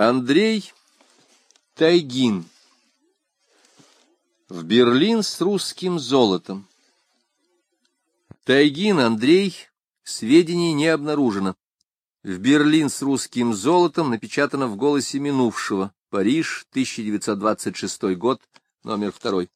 Андрей Тайгин. В Берлин с русским золотом. Тайгин Андрей. Сведений не обнаружено. В Берлин с русским золотом напечатано в «Голосе минувшего». Париж, 1926 год, номер второй.